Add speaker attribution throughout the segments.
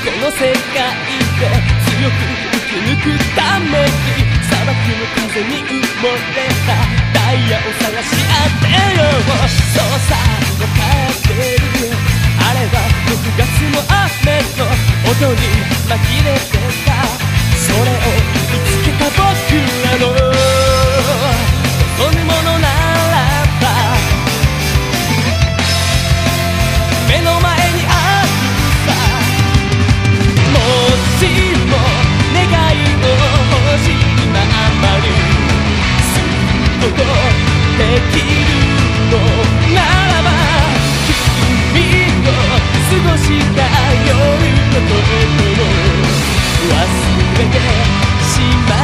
Speaker 1: の世界で強く生き抜くために砂漠の風に埋もれたダイヤを探し当てよう。そうさ分かってるあれは6月の雨の音に紛れてた。それを明白。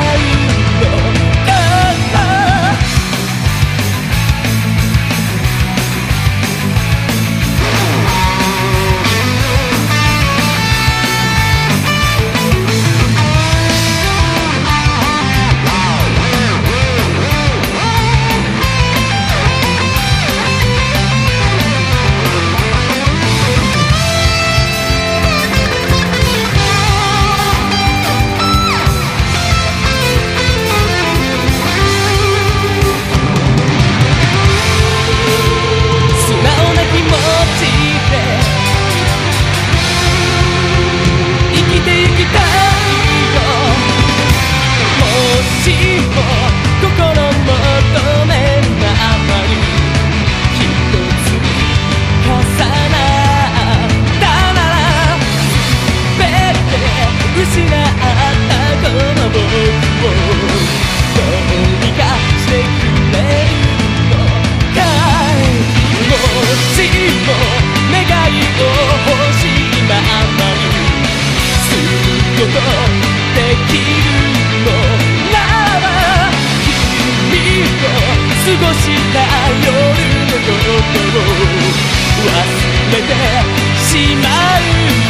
Speaker 1: 夜のことを忘れてしまう